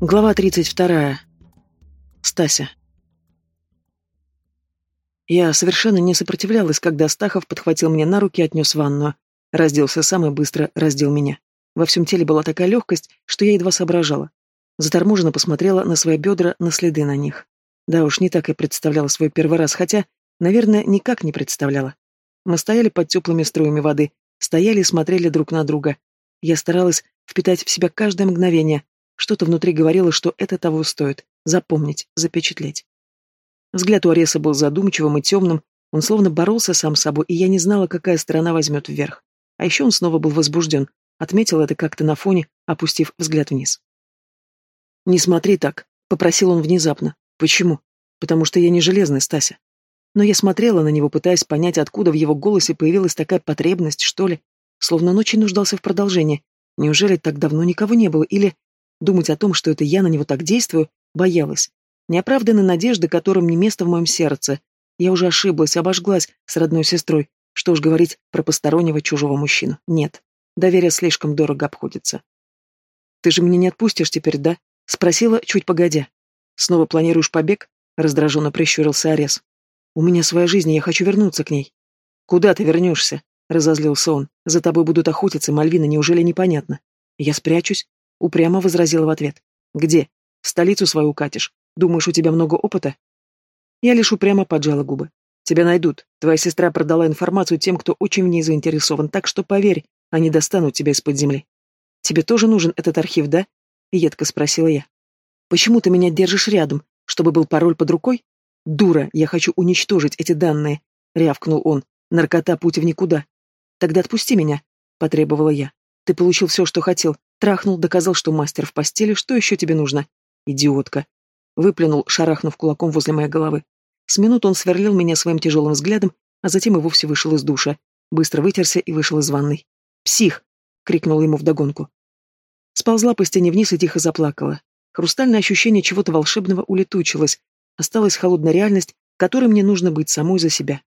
Глава 32. Стася. Я совершенно не сопротивлялась, когда Стахов подхватил меня на руки и отнес в ванную. Разделся сам и быстро раздел меня. Во всем теле была такая легкость, что я едва соображала. Заторможенно посмотрела на свои бедра, на следы на них. Да уж, не так я представляла свой первый раз, хотя, наверное, никак не представляла. Мы стояли под теплыми струями воды, стояли и смотрели друг на друга. Я старалась впитать в себя каждое мгновение, что-то внутри говорило, что это того стоит. Запомнить, запечатлеть. Взгляд у Ареса был задумчивым и темным, он словно боролся сам с собой, и я не знала, какая сторона возьмет вверх. А еще он снова был возбужден, отметил это как-то на фоне, опустив взгляд вниз. «Не смотри так», — попросил он внезапно. «Почему?» «Потому что я не железный, Стася». Но я смотрела на него, пытаясь понять, откуда в его голосе появилась такая потребность, что ли. Словно он очень нуждался в продолжении. Неужели так давно никого не было? Или Думать о том, что это я на него так действую, боялась. Неоправданной надежды, которым не место в моем сердце. Я уже ошиблась, обожглась с родной сестрой. Что уж говорить про постороннего чужого мужчину. Нет. Доверие слишком дорого обходится. «Ты же меня не отпустишь теперь, да?» Спросила, чуть погодя. «Снова планируешь побег?» Раздраженно прищурился Арес. «У меня своя жизнь, я хочу вернуться к ней». «Куда ты вернешься?» Разозлился он. «За тобой будут охотиться, Мальвина, неужели непонятно?» «Я спрячусь. Упрямо возразила в ответ. «Где? В столицу свою катишь. Думаешь, у тебя много опыта?» Я лишь упрямо поджала губы. «Тебя найдут. Твоя сестра продала информацию тем, кто очень в ней заинтересован, так что поверь, они достанут тебя из-под земли». «Тебе тоже нужен этот архив, да?» — едко спросила я. «Почему ты меня держишь рядом? Чтобы был пароль под рукой?» «Дура, я хочу уничтожить эти данные», — рявкнул он. «Наркота путь в никуда». «Тогда отпусти меня», — потребовала я. «Ты получил все, что хотел. Трахнул, доказал, что мастер в постели, что еще тебе нужно? Идиотка. Выплюнул, шарахнув кулаком возле моей головы. С минут он сверлил меня своим тяжелым взглядом, а затем и вовсе вышел из душа. Быстро вытерся и вышел из ванной. «Псих!» — крикнул ему вдогонку. Сползла по стене вниз и тихо заплакала. Хрустальное ощущение чего-то волшебного улетучилось. Осталась холодная реальность, которой мне нужно быть самой за себя.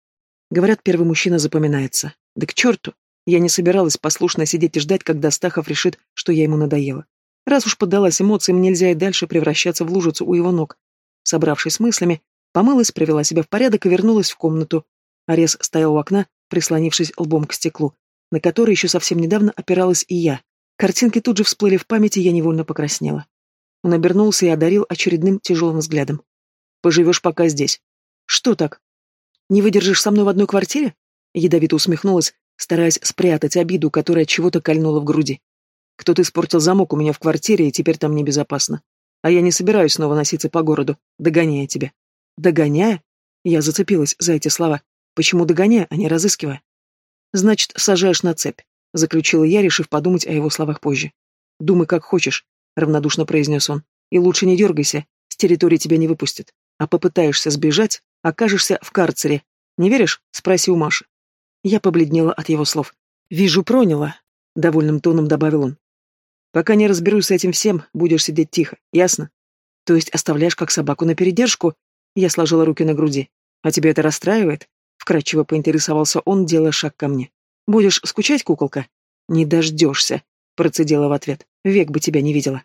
Говорят, первый мужчина запоминается. Да к черту! Я не собиралась послушно сидеть и ждать, когда Стахов решит, что я ему надоела. Раз уж поддалась эмоциям, нельзя и дальше превращаться в лужицу у его ног. Собравшись с мыслями, помылась, привела себя в порядок и вернулась в комнату. Арес стоял у окна, прислонившись лбом к стеклу, на которое еще совсем недавно опиралась и я. Картинки тут же всплыли в памяти, я невольно покраснела. Он обернулся и одарил очередным тяжелым взглядом. «Поживешь пока здесь». «Что так? Не выдержишь со мной в одной квартире?» Ядовито усмехнулась, стараясь спрятать обиду, которая чего-то кольнула в груди. Кто-то испортил замок у меня в квартире, и теперь там небезопасно. А я не собираюсь снова носиться по городу, догоняя тебя. Догоняя? Я зацепилась за эти слова. Почему догоняя, а не разыскивая? Значит, сажаешь на цепь, заключила я, решив подумать о его словах позже. Думай, как хочешь, равнодушно произнес он. И лучше не дергайся, с территории тебя не выпустят. А попытаешься сбежать, окажешься в карцере. Не веришь? Спроси у Маши. Я побледнела от его слов. «Вижу, проняла», — довольным тоном добавил он. «Пока не разберусь с этим всем, будешь сидеть тихо, ясно? То есть оставляешь как собаку на передержку?» Я сложила руки на груди. «А тебя это расстраивает?» Вкратчиво поинтересовался он, делая шаг ко мне. «Будешь скучать, куколка?» «Не дождешься», — процедила в ответ. «Век бы тебя не видела».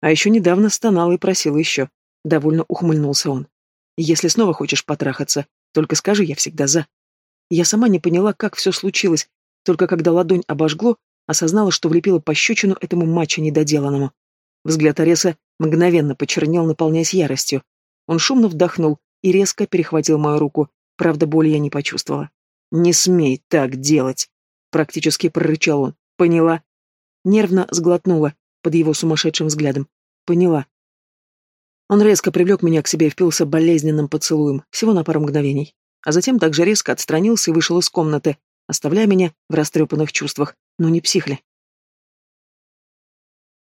А еще недавно стонала и просила еще. Довольно ухмыльнулся он. «Если снова хочешь потрахаться, только скажи, я всегда за». Я сама не поняла, как все случилось, только когда ладонь обожгло, осознала, что влепила пощечину этому мачо недоделанному. Взгляд Ареса мгновенно почернел, наполняясь яростью. Он шумно вдохнул и резко перехватил мою руку, правда, боли я не почувствовала. «Не смей так делать!» — практически прорычал он. «Поняла?» Нервно сглотнула под его сумасшедшим взглядом. «Поняла». Он резко привлек меня к себе и впился болезненным поцелуем, всего на пару мгновений а затем также резко отстранился и вышел из комнаты, оставляя меня в растрепанных чувствах. Ну не псих ли?